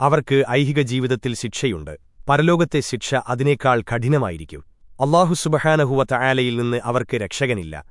അവർക്ക് ഐഹിക ജീവിതത്തിൽ ശിക്ഷയുണ്ട്. പരലോകത്തെ ശിക്ഷ അതിനേക്കാൾ കഠിനമായിരിക്കും. അള്ളാഹു സുബഹാനഹുവ തആലയിൽ നിന്ന് അവർക്ക് രക്ഷകനില്ല.